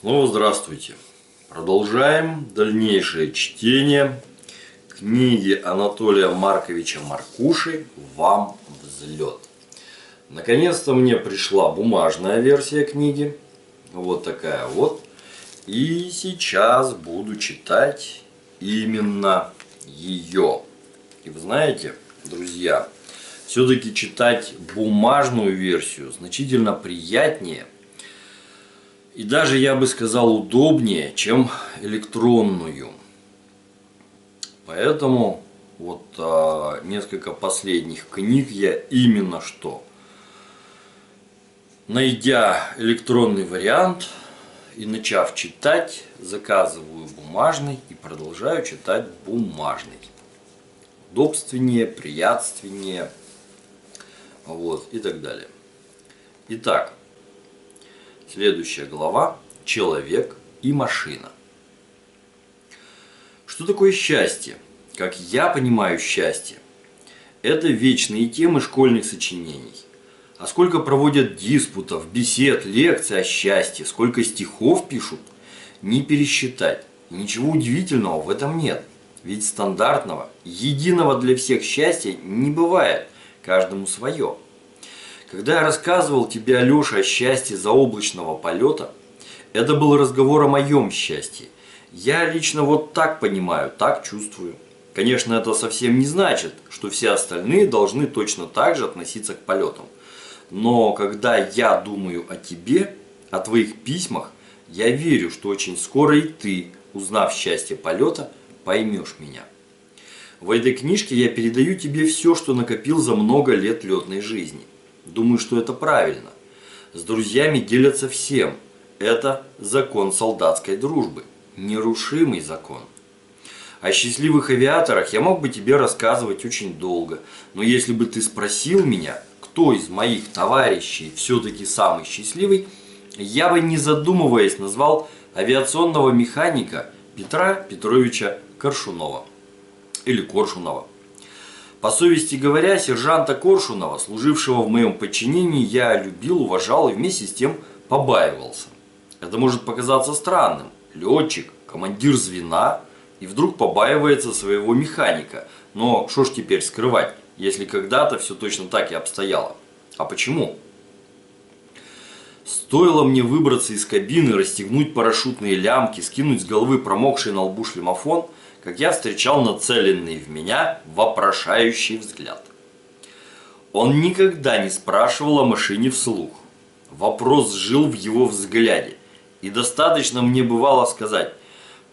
Снова здравствуйте. Продолжаем дальнейшее чтение книги Анатолия Марковича Маркуши «Вам взлет». Наконец-то мне пришла бумажная версия книги. Вот такая вот. И сейчас буду читать именно ее. И вы знаете, друзья, все-таки читать бумажную версию значительно приятнее и даже, я бы сказал, удобнее, чем электронную. Поэтому вот а, несколько последних книг я именно что, найдя электронный вариант и начав читать, заказываю бумажный и продолжаю читать бумажный. Удобственнее, приятственнее, вот, и так далее. Итак, следующая глава «Человек и машина». Что такое счастье? Как я понимаю счастье, это вечные темы школьных сочинений. А сколько проводят диспутов, бесед, лекций о счастье, сколько стихов пишут, не пересчитать. ничего удивительного в этом нет. Ведь стандартного, единого для всех счастья не бывает – каждому свое. Когда я рассказывал тебе, Алеша, о счастье заоблачного полета, это был разговор о моем счастье. Я лично вот так понимаю, так чувствую. Конечно, это совсем не значит, что все остальные должны точно так же относиться к полетам. Но когда я думаю о тебе, о твоих письмах, я верю, что очень скоро и ты, узнав счастье полета, поймешь меня. В этой книжке я передаю тебе все, что накопил за много лет летной жизни. Думаю, что это правильно. С друзьями делятся всем. Это закон солдатской дружбы. Нерушимый закон. О счастливых авиаторах я мог бы тебе рассказывать очень долго. Но если бы ты спросил меня, кто из моих товарищей все-таки самый счастливый, я бы не задумываясь назвал авиационного механика Петра Петровича Коршунова или Коршунова. По совести говоря, сержанта Коршунова, служившего в моем подчинении, я любил, уважал и вместе с тем побаивался. Это может показаться странным. Летчик, командир звена и вдруг побаивается своего механика. Но что ж теперь скрывать, если когда-то все точно так и обстояло. А почему? Стоило мне выбраться из кабины, расстегнуть парашютные лямки, скинуть с головы промокший на лбу шлемофон – как я встречал нацеленный в меня вопрошающий взгляд. Он никогда не спрашивал о машине вслух. Вопрос жил в его взгляде. И достаточно мне бывало сказать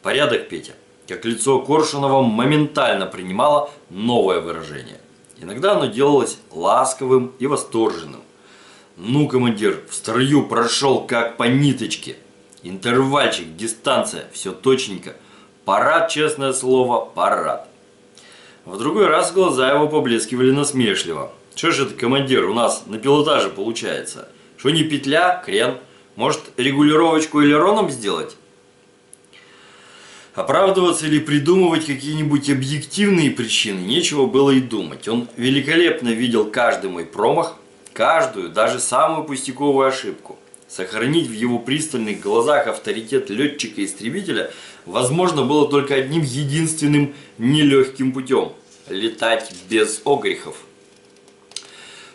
«Порядок, Петя», как лицо Коршунова моментально принимало новое выражение. Иногда оно делалось ласковым и восторженным. «Ну, командир, в строю прошел как по ниточке. Интервальчик, дистанция, все точненько – Парад, честное слово, парад. В другой раз глаза его поблескивали насмешливо. Что же это, командир, у нас на пилотаже получается? Что не петля, крен? Может, регулировочку элероном сделать? Оправдываться или придумывать какие-нибудь объективные причины нечего было и думать. Он великолепно видел каждый мой промах, каждую, даже самую пустяковую ошибку. Сохранить в его пристальных глазах авторитет летчика-истребителя возможно было только одним единственным нелегким путем – летать без огрехов.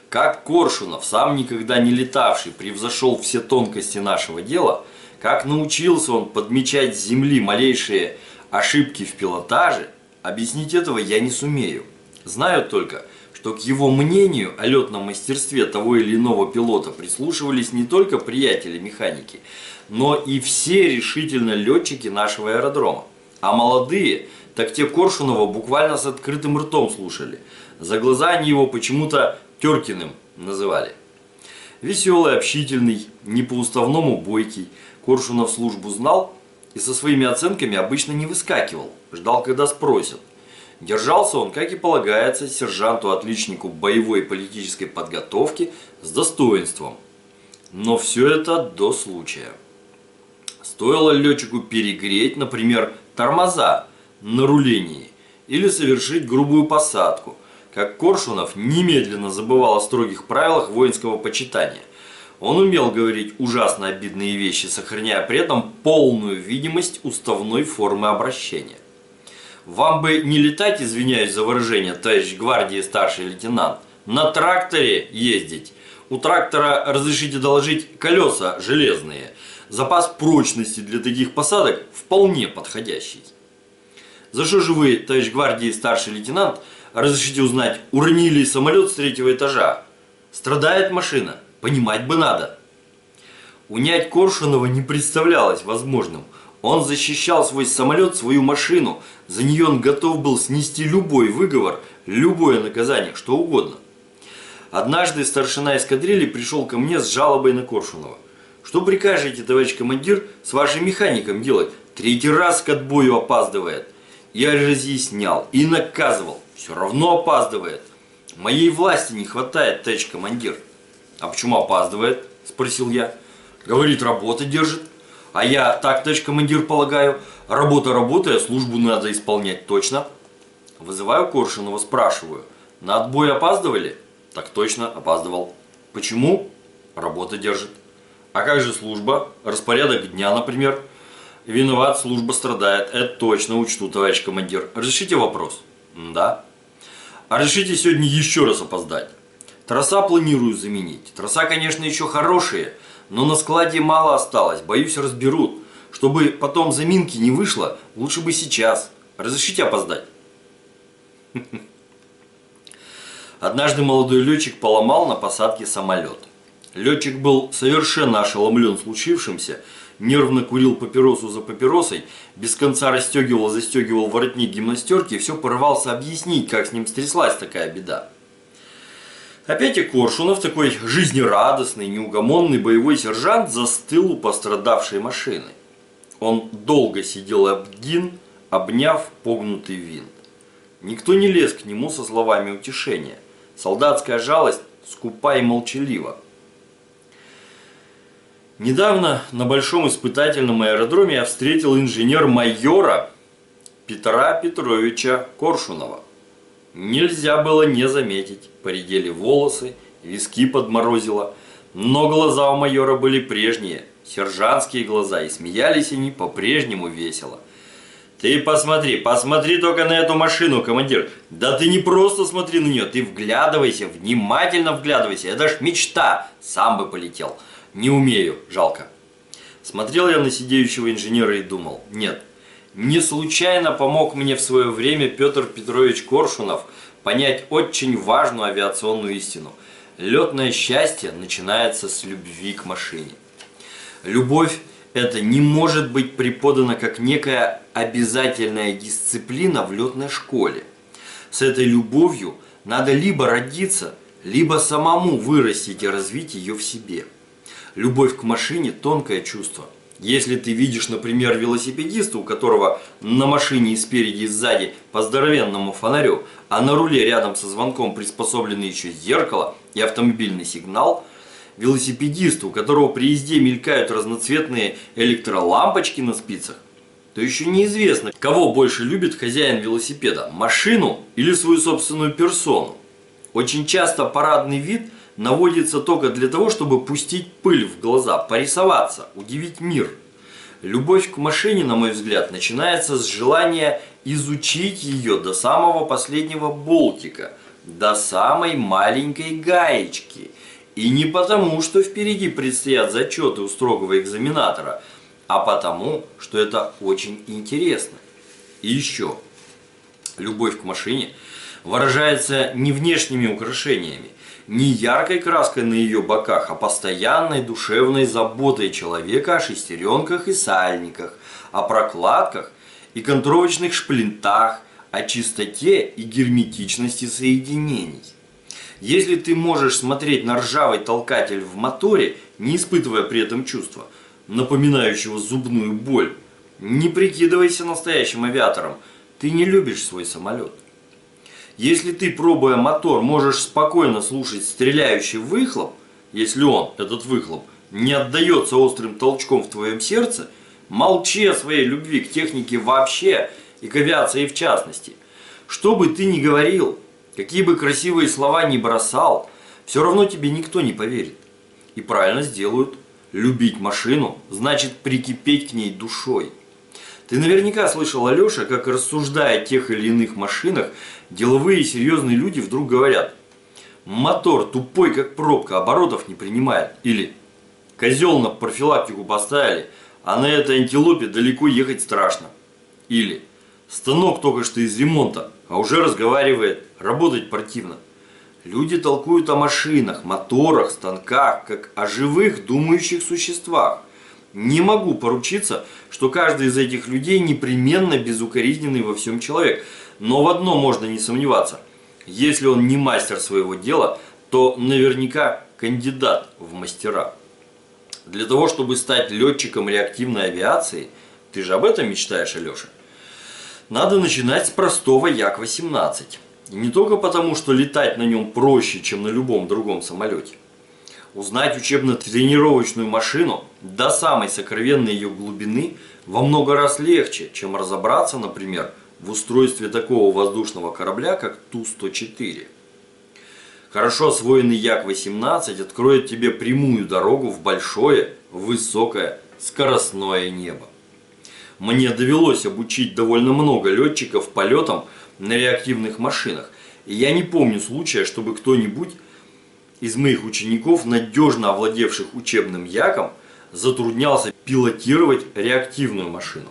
Как Коршунов, сам никогда не летавший, превзошел все тонкости нашего дела, как научился он подмечать с земли малейшие ошибки в пилотаже, объяснить этого я не сумею. Знаю только, что к его мнению о летном мастерстве того или иного пилота прислушивались не только приятели механики, но и все решительно летчики нашего аэродрома. А молодые, так те Коршунова буквально с открытым ртом слушали. За глаза они его почему-то Теркиным называли. Веселый, общительный, не по-уставному бойкий, Коршунов службу знал и со своими оценками обычно не выскакивал, ждал, когда спросят. Держался он, как и полагается, сержанту-отличнику боевой политической подготовки с достоинством. Но все это до случая. Стоило летчику перегреть, например, тормоза на рулении или совершить грубую посадку, как Коршунов немедленно забывал о строгих правилах воинского почитания. Он умел говорить ужасно обидные вещи, сохраняя при этом полную видимость уставной формы обращения. Вам бы не летать, извиняюсь за выражение, товарищ гвардии старший лейтенант, на тракторе ездить. У трактора, разрешите доложить, колеса железные. Запас прочности для таких посадок вполне подходящий. За что же вы, товарищ гвардии старший лейтенант, разрешите узнать, уронили самолет с третьего этажа? Страдает машина, понимать бы надо. Унять Коршунова не представлялось возможным. Он защищал свой самолет, свою машину. За нее он готов был снести любой выговор, любое наказание, что угодно. Однажды старшина эскадрильи пришел ко мне с жалобой на Коршунова. Что прикажете, товарищ командир, с вашим механиком делать? Третий раз к отбою опаздывает. Я разъяснял и наказывал. Все равно опаздывает. Моей власти не хватает, товарищ командир. А почему опаздывает? Спросил я. Говорит, работа держит. А я так, товарищ командир, полагаю. Работа работая, службу надо исполнять точно. Вызываю Коршунова, спрашиваю. На отбой опаздывали? Так точно, опаздывал. Почему? Работа держит. А как же служба? Распорядок дня, например? Виноват, служба страдает. Это точно учту, товарищ командир. Разрешите вопрос? Да. А разрешите сегодня еще раз опоздать? Троса планирую заменить. Троса, конечно, еще хорошие, но на складе мало осталось. Боюсь, разберут. Чтобы потом заминки не вышло, лучше бы сейчас. Разрешите опоздать? Однажды молодой летчик поломал на посадке самолет. Летчик был совершенно ошеломлен случившимся нервно курил папиросу за папиросой, без конца расстегивал застегивал воротник гимнастерки и все порывался объяснить, как с ним стряслась такая беда. Опять и Коршунов, такой жизнерадостный, неугомонный боевой сержант, застыл у пострадавшей машины. Он долго сидел один, обняв погнутый винт. Никто не лез к нему со словами утешения. Солдатская жалость скупа и молчалива. Недавно на большом испытательном аэродроме я встретил инженер-майора Петра Петровича Коршунова. Нельзя было не заметить, поредели волосы, виски подморозило, но глаза у майора были прежние, сержантские глаза, и смеялись они по-прежнему весело. Ты посмотри, посмотри только на эту машину, командир. Да ты не просто смотри на нее, ты вглядывайся, внимательно вглядывайся. Это ж мечта, сам бы полетел. Не умею, жалко. Смотрел я на сидеющего инженера и думал, нет, не случайно помог мне в свое время Петр Петрович Коршунов понять очень важную авиационную истину. Летное счастье начинается с любви к машине. Любовь это не может быть преподана как некая обязательная дисциплина в летной школе. С этой любовью надо либо родиться, либо самому вырастить и развить ее в себе. Любовь к машине – тонкое чувство. Если ты видишь, например, велосипедиста, у которого на машине и спереди и сзади по здоровенному фонарю, а на руле рядом со звонком приспособлены еще зеркало и автомобильный сигнал, велосипедиста, у которого при езде мелькают разноцветные электролампочки на спицах, то еще неизвестно, кого больше любит хозяин велосипеда – машину или свою собственную персону. Очень часто парадный вид – наводится только для того, чтобы пустить пыль в глаза, порисоваться, удивить мир. Любовь к машине, на мой взгляд, начинается с желания изучить ее до самого последнего болтика, до самой маленькой гаечки. И не потому, что впереди предстоят зачеты у строгого экзаменатора, а потому, что это очень интересно. И еще, любовь к машине выражается не внешними украшениями, не яркой краской на ее боках, а постоянной душевной заботой человека о шестеренках и сальниках, о прокладках и контровочных шплинтах, о чистоте и герметичности соединений. Если ты можешь смотреть на ржавый толкатель в моторе, не испытывая при этом чувства, напоминающего зубную боль, не прикидывайся настоящим авиатором, ты не любишь свой самолет. Если ты, пробуя мотор, можешь спокойно слушать стреляющий выхлоп, если он, этот выхлоп, не отдается острым толчком в твоем сердце, молчи о своей любви к технике вообще и к авиации в частности. Что бы ты ни говорил, какие бы красивые слова ни бросал, все равно тебе никто не поверит. И правильно сделают. Любить машину значит прикипеть к ней душой. Ты наверняка слышал, Алеша, как рассуждая о тех или иных машинах, деловые и серьезные люди вдруг говорят «Мотор тупой, как пробка, оборотов не принимает». Или «Козел на профилактику поставили, а на этой антилопе далеко ехать страшно». Или «Станок только что из ремонта, а уже разговаривает, работать противно». Люди толкуют о машинах, моторах, станках, как о живых думающих существах. Не могу поручиться, что каждый из этих людей непременно безукоризненный во всем человек. Но в одном можно не сомневаться. Если он не мастер своего дела, то наверняка кандидат в мастера. Для того, чтобы стать летчиком реактивной авиации, ты же об этом мечтаешь, Алеша, надо начинать с простого Як-18. И не только потому, что летать на нем проще, чем на любом другом самолете. Узнать учебно-тренировочную машину до самой сокровенной ее глубины во много раз легче, чем разобраться, например, в устройстве такого воздушного корабля, как Ту-104. Хорошо освоенный Як-18 откроет тебе прямую дорогу в большое, высокое, скоростное небо. Мне довелось обучить довольно много летчиков полетам на реактивных машинах. И я не помню случая, чтобы кто-нибудь из моих учеников, надежно овладевших учебным яком, затруднялся пилотировать реактивную машину.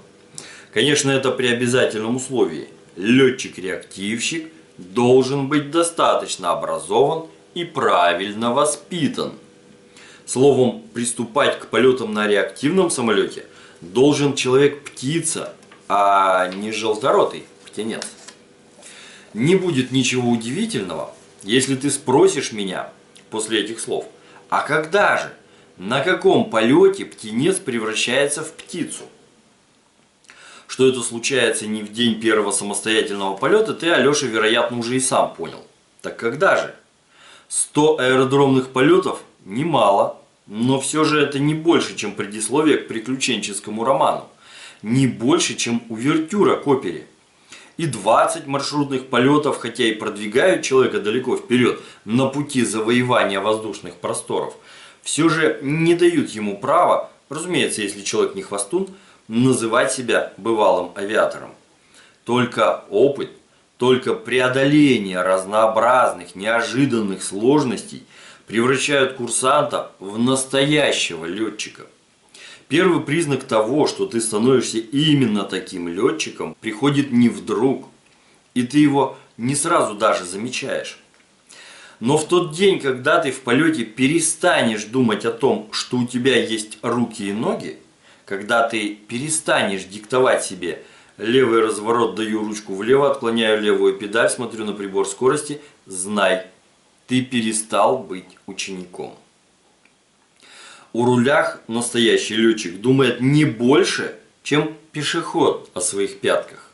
Конечно, это при обязательном условии. Летчик-реактивщик должен быть достаточно образован и правильно воспитан. Словом, приступать к полетам на реактивном самолете должен человек-птица, а не желторотый птенец. Не будет ничего удивительного, если ты спросишь меня после этих слов, а когда же, на каком полете птенец превращается в птицу? Что это случается не в день первого самостоятельного полета, ты, Алеша, вероятно, уже и сам понял. Так когда же? 100 аэродромных полетов немало, но все же это не больше, чем предисловие к приключенческому роману. Не больше, чем увертюра к опере и 20 маршрутных полетов, хотя и продвигают человека далеко вперед на пути завоевания воздушных просторов, все же не дают ему права, разумеется, если человек не хвостун, называть себя бывалым авиатором. Только опыт, только преодоление разнообразных, неожиданных сложностей превращают курсанта в настоящего летчика. Первый признак того, что ты становишься именно таким летчиком, приходит не вдруг, и ты его не сразу даже замечаешь. Но в тот день, когда ты в полете перестанешь думать о том, что у тебя есть руки и ноги, когда ты перестанешь диктовать себе левый разворот, даю ручку влево, отклоняю левую педаль, смотрю на прибор скорости, знай, ты перестал быть учеником. У рулях настоящий летчик думает не больше, чем пешеход о своих пятках.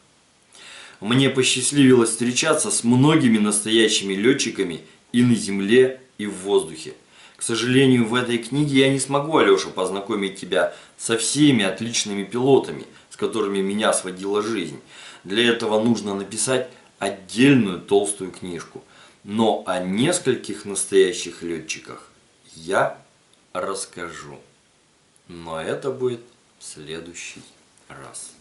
Мне посчастливилось встречаться с многими настоящими летчиками и на земле, и в воздухе. К сожалению, в этой книге я не смогу, Алеша, познакомить тебя со всеми отличными пилотами, с которыми меня сводила жизнь. Для этого нужно написать отдельную толстую книжку. Но о нескольких настоящих летчиках я расскажу. Но это будет в следующий раз.